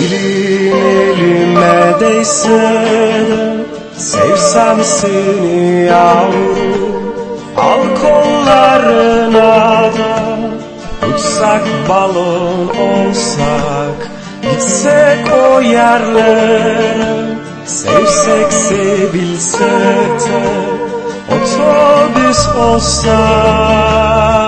Elin elime değse de Sevsem seni yavrum. Al kollarına da Uçsak balon olsak Gitsek o yerlere. Sevsek sevilsek de Otobüs olsak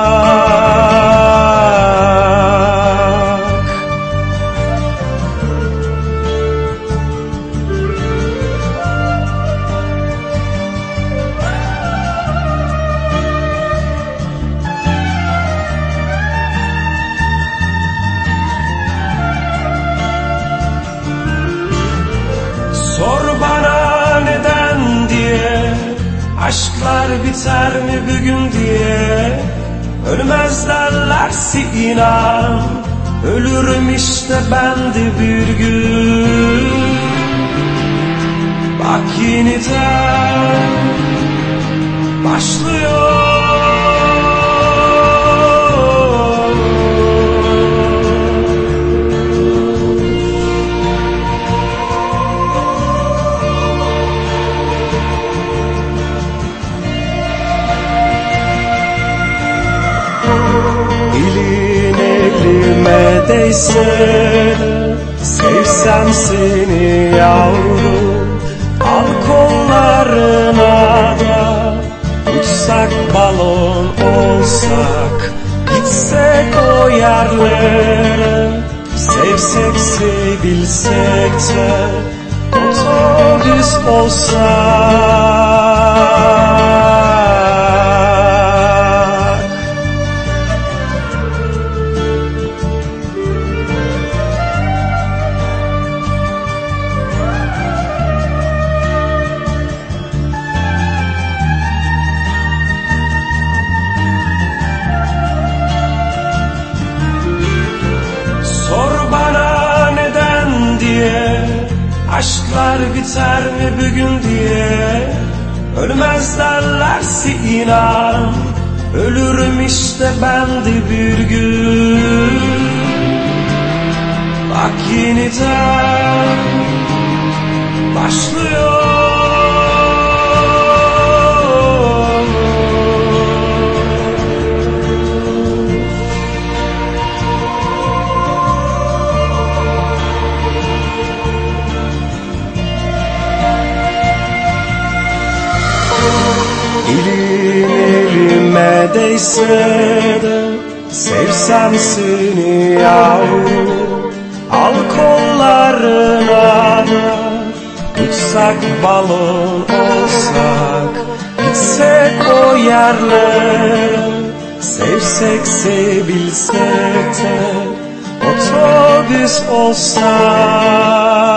Sor bana neden diye. Aşklar biter mi bugün diye. Ölmez derlerse inan. Ölürüm işte ben de bir gün. Bak yeniden başlıyor elime değse de Sevsem seni yavrum. Al kollarına da Uçsak balon olsak Gitsek o yerlere. Sevsek sevilsek de Otobüs olsak Aşklar biter mi bugün diye? Ölmez derlerse inan. Ölürüm işte ben de bir gün. Bak yeniden elime değse de Sevsem seni yavrum Al kollarına da Uçsak balon olsak Gitsek o yerlere Sevsek sevilsek de Otobüs olsak